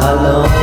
alone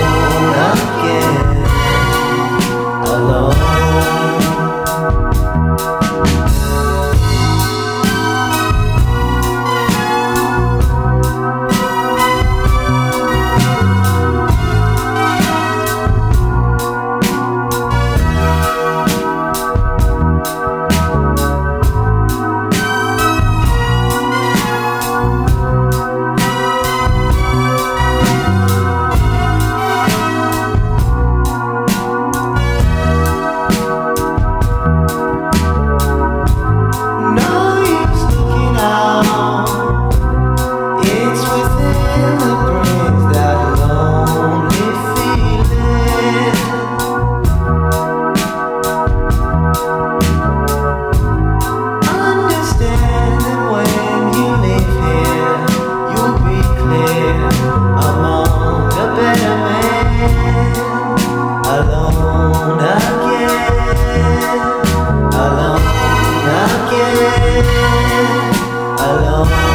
alone.